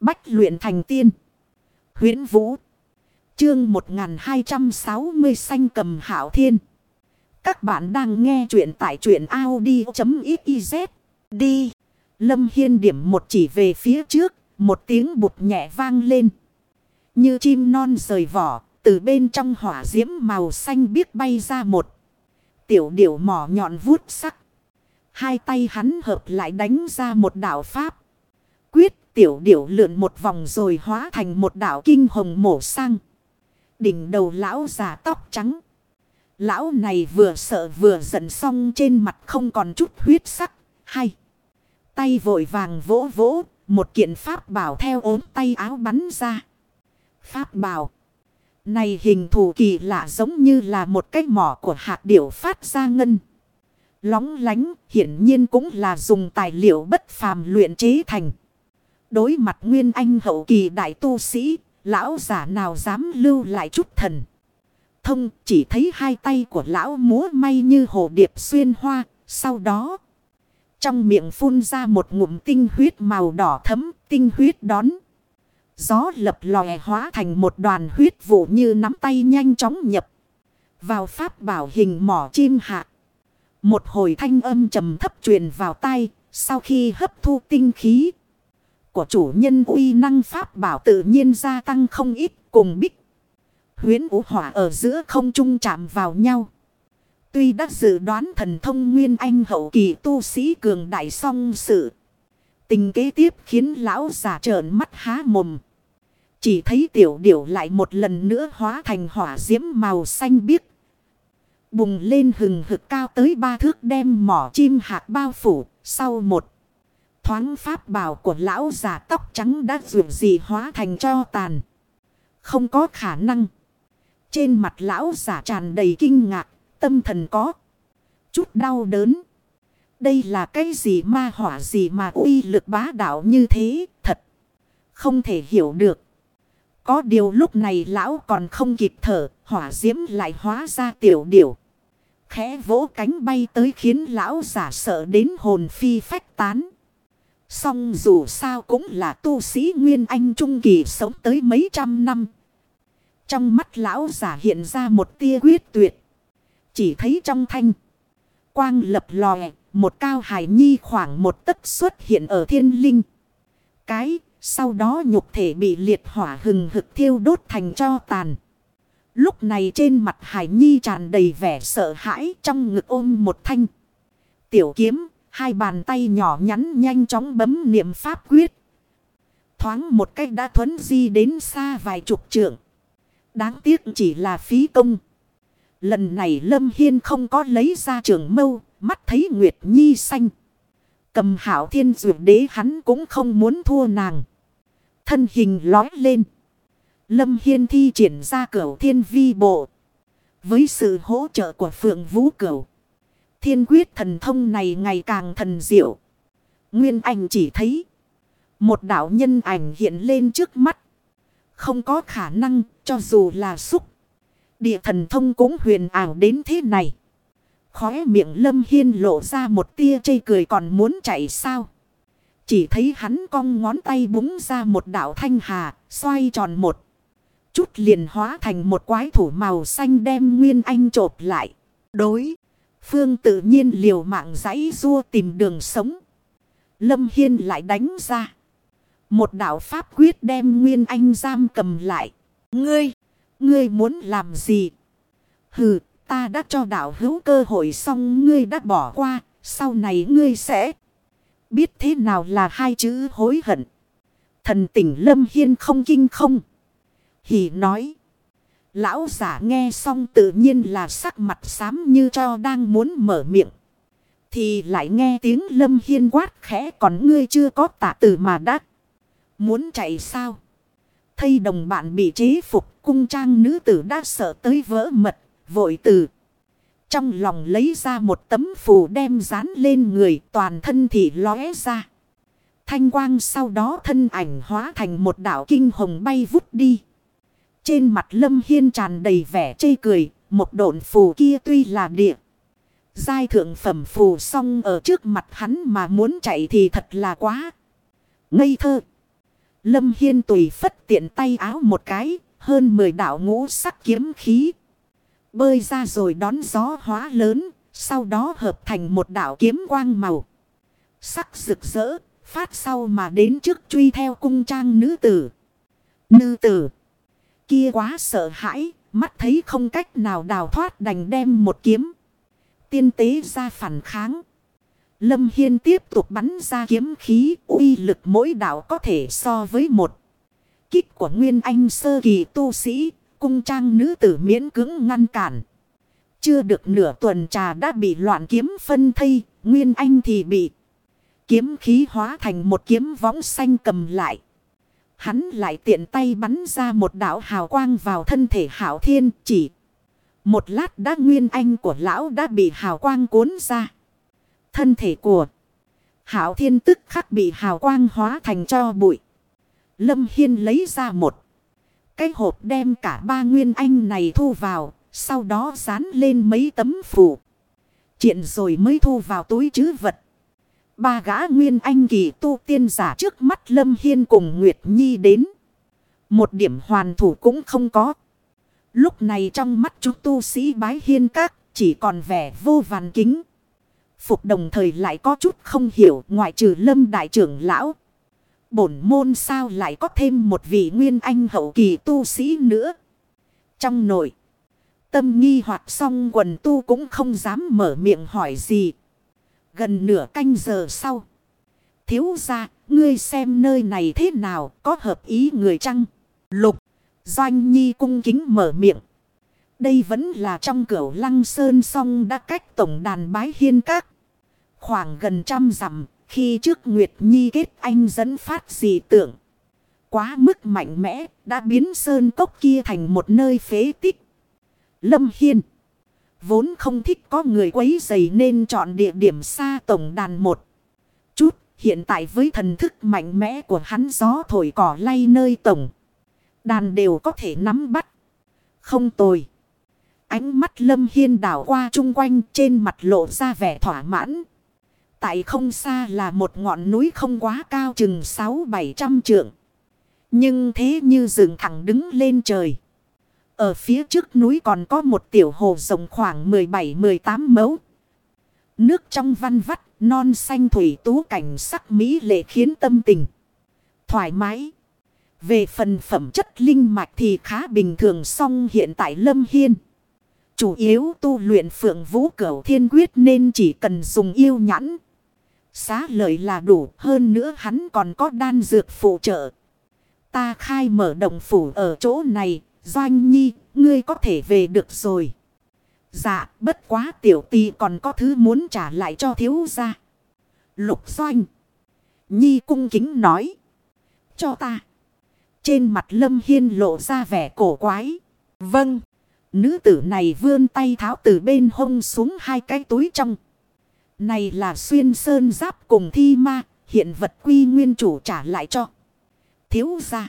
Bách luyện thành tiên. huyễn Vũ. Chương 1260 xanh cầm hảo thiên. Các bạn đang nghe truyện tại truyện Audi.xyz. Đi. Lâm Hiên điểm một chỉ về phía trước. Một tiếng bụt nhẹ vang lên. Như chim non rời vỏ. Từ bên trong hỏa diễm màu xanh biếc bay ra một. Tiểu điểu mỏ nhọn vuốt sắc. Hai tay hắn hợp lại đánh ra một đạo pháp. Quyết tiểu điểu lượn một vòng rồi hóa thành một đạo kinh hồng mổ sang. Đỉnh đầu lão già tóc trắng. Lão này vừa sợ vừa giận xong trên mặt không còn chút huyết sắc. Hay. Tay vội vàng vỗ vỗ. Một kiện pháp bảo theo ốm tay áo bắn ra. Pháp bảo. Này hình thù kỳ lạ giống như là một cái mỏ của hạt điểu phát ra ngân. Lóng lánh, hiển nhiên cũng là dùng tài liệu bất phàm luyện chế thành. Đối mặt nguyên anh hậu kỳ đại tu sĩ, lão giả nào dám lưu lại chút thần. Thông chỉ thấy hai tay của lão múa may như hồ điệp xuyên hoa, sau đó. Trong miệng phun ra một ngụm tinh huyết màu đỏ thấm, tinh huyết đón. Gió lập lòe hóa thành một đoàn huyết vụ như nắm tay nhanh chóng nhập. Vào pháp bảo hình mỏ chim hạ. Một hồi thanh âm trầm thấp truyền vào tay. Sau khi hấp thu tinh khí của chủ nhân uy năng pháp bảo tự nhiên gia tăng không ít cùng bích. Huyến ủ hỏa ở giữa không trung chạm vào nhau. Tuy đã dự đoán thần thông nguyên anh hậu kỳ tu sĩ cường đại song sự. Tình kế tiếp khiến lão giả trợn mắt há mồm. Chỉ thấy tiểu điểu lại một lần nữa hóa thành hỏa diễm màu xanh biếc. Bùng lên hừng hực cao tới ba thước đem mỏ chim hạt bao phủ. Sau một thoáng pháp bảo của lão giả tóc trắng đã rượu gì hóa thành cho tàn. Không có khả năng. Trên mặt lão giả tràn đầy kinh ngạc, tâm thần có. Chút đau đớn. Đây là cái gì ma hỏa gì mà uy lực bá đạo như thế, thật. Không thể hiểu được. Có điều lúc này lão còn không kịp thở, hỏa diễm lại hóa ra tiểu điểu. Khẽ vỗ cánh bay tới khiến lão giả sợ đến hồn phi phách tán. Song dù sao cũng là tu sĩ Nguyên Anh Trung Kỳ sống tới mấy trăm năm. Trong mắt lão giả hiện ra một tia quyết tuyệt. Chỉ thấy trong thanh. Quang lập lòe, một cao hải nhi khoảng một tấc xuất hiện ở thiên linh. Cái sau đó nhục thể bị liệt hỏa hừng hực thiêu đốt thành cho tàn. Lúc này trên mặt Hải Nhi tràn đầy vẻ sợ hãi trong ngực ôm một thanh. Tiểu kiếm, hai bàn tay nhỏ nhắn nhanh chóng bấm niệm pháp quyết. Thoáng một cách đã thuấn di đến xa vài chục trượng. Đáng tiếc chỉ là phí công. Lần này Lâm Hiên không có lấy ra trường mâu, mắt thấy Nguyệt Nhi xanh. Cầm hảo thiên dụ đế hắn cũng không muốn thua nàng. Thân hình lói lên. Lâm Hiên thi triển ra cửu thiên vi bộ. Với sự hỗ trợ của Phượng Vũ Cửu. Thiên quyết thần thông này ngày càng thần diệu. Nguyên ảnh chỉ thấy. Một đạo nhân ảnh hiện lên trước mắt. Không có khả năng cho dù là xúc. Địa thần thông cũng huyền ảo đến thế này. Khóe miệng lâm hiên lộ ra một tia chây cười còn muốn chạy sao. Chỉ thấy hắn cong ngón tay búng ra một đạo thanh hà, xoay tròn một. Chút liền hóa thành một quái thủ màu xanh đem Nguyên Anh trộp lại. Đối. Phương tự nhiên liều mạng giấy rua tìm đường sống. Lâm Hiên lại đánh ra. Một đạo pháp quyết đem Nguyên Anh giam cầm lại. Ngươi, ngươi muốn làm gì? Hừ, ta đã cho đạo hữu cơ hội xong ngươi đã bỏ qua. Sau này ngươi sẽ biết thế nào là hai chữ hối hận. Thần tỉnh Lâm Hiên không kinh không. Hỉ nói. Lão giả nghe xong tự nhiên là sắc mặt xám như cho đang muốn mở miệng. Thì lại nghe tiếng Lâm Hiên quát khẽ còn ngươi chưa có tạ tử mà đắc. Muốn chạy sao? Thây đồng bạn bị chế phục cung trang nữ tử đã sợ tới vỡ mật, vội từ. Trong lòng lấy ra một tấm phù đem dán lên người toàn thân thì lóe ra. Thanh quang sau đó thân ảnh hóa thành một đảo kinh hồng bay vút đi. Trên mặt lâm hiên tràn đầy vẻ chê cười, một độn phù kia tuy là địa. Giai thượng phẩm phù xong ở trước mặt hắn mà muốn chạy thì thật là quá. Ngây thơ. Lâm Hiên tùy phất tiện tay áo một cái, hơn 10 đạo ngũ sắc kiếm khí. Bơi ra rồi đón gió hóa lớn, sau đó hợp thành một đạo kiếm quang màu. Sắc rực rỡ, phát sau mà đến trước truy theo cung trang nữ tử. Nữ tử kia quá sợ hãi, mắt thấy không cách nào đào thoát đành đem một kiếm. Tiên tế ra phản kháng. Lâm Hiên tiếp tục bắn ra kiếm khí, uy lực mỗi đạo có thể so với một. Kích của Nguyên Anh sơ kỳ tu sĩ, cung trang nữ tử miễn cứng ngăn cản. Chưa được nửa tuần trà đã bị loạn kiếm phân thây, Nguyên Anh thì bị kiếm khí hóa thành một kiếm võng xanh cầm lại. Hắn lại tiện tay bắn ra một đạo hào quang vào thân thể hảo thiên, chỉ. Một lát đã Nguyên Anh của lão đã bị hào quang cuốn ra. Thân thể của Hảo thiên tức khắc bị hào quang hóa thành cho bụi. Lâm Hiên lấy ra một cái hộp đem cả ba nguyên anh này thu vào. Sau đó dán lên mấy tấm phủ. Chuyện rồi mới thu vào túi chứ vật. Ba gã nguyên anh kỳ tu tiên giả trước mắt Lâm Hiên cùng Nguyệt Nhi đến. Một điểm hoàn thủ cũng không có. Lúc này trong mắt chú tu sĩ bái hiên các chỉ còn vẻ vô vàn kính. Phục đồng thời lại có chút không hiểu ngoại trừ lâm đại trưởng lão. Bổn môn sao lại có thêm một vị nguyên anh hậu kỳ tu sĩ nữa. Trong nội. Tâm nghi hoặc xong quần tu cũng không dám mở miệng hỏi gì. Gần nửa canh giờ sau. Thiếu ra, ngươi xem nơi này thế nào, có hợp ý người chăng? Lục, doanh nhi cung kính mở miệng. Đây vẫn là trong cửa lăng sơn song đã cách tổng đàn bái hiên các. Khoảng gần trăm dặm khi trước Nguyệt Nhi kết anh dẫn phát dị tượng. Quá mức mạnh mẽ đã biến sơn cốc kia thành một nơi phế tích. Lâm Hiên. Vốn không thích có người quấy dày nên chọn địa điểm xa tổng đàn một chút. Hiện tại với thần thức mạnh mẽ của hắn gió thổi cỏ lay nơi tổng. Đàn đều có thể nắm bắt. Không tồi. Ánh mắt lâm hiên đảo qua chung quanh trên mặt lộ ra vẻ thỏa mãn. Tại không xa là một ngọn núi không quá cao chừng 6-700 trượng. Nhưng thế như dựng thẳng đứng lên trời. Ở phía trước núi còn có một tiểu hồ rộng khoảng 17-18 mẫu. Nước trong văn vắt, non xanh thủy tú cảnh sắc mỹ lệ khiến tâm tình thoải mái. Về phần phẩm chất linh mạch thì khá bình thường song hiện tại Lâm Hiên. Chủ yếu tu luyện phượng vũ cửu thiên quyết nên chỉ cần dùng yêu nhãn. Xá lợi là đủ hơn nữa hắn còn có đan dược phụ trợ. Ta khai mở đồng phủ ở chỗ này Doanh nhi, ngươi có thể về được rồi. Dạ, bất quá tiểu tì còn có thứ muốn trả lại cho thiếu gia. Lục doanh. Nhi cung kính nói. Cho ta. Trên mặt lâm hiên lộ ra vẻ cổ quái. Vâng. Nữ tử này vươn tay tháo từ bên hông xuống hai cái túi trong. Này là xuyên sơn giáp cùng thi ma. Hiện vật quy nguyên chủ trả lại cho. Thiếu gia.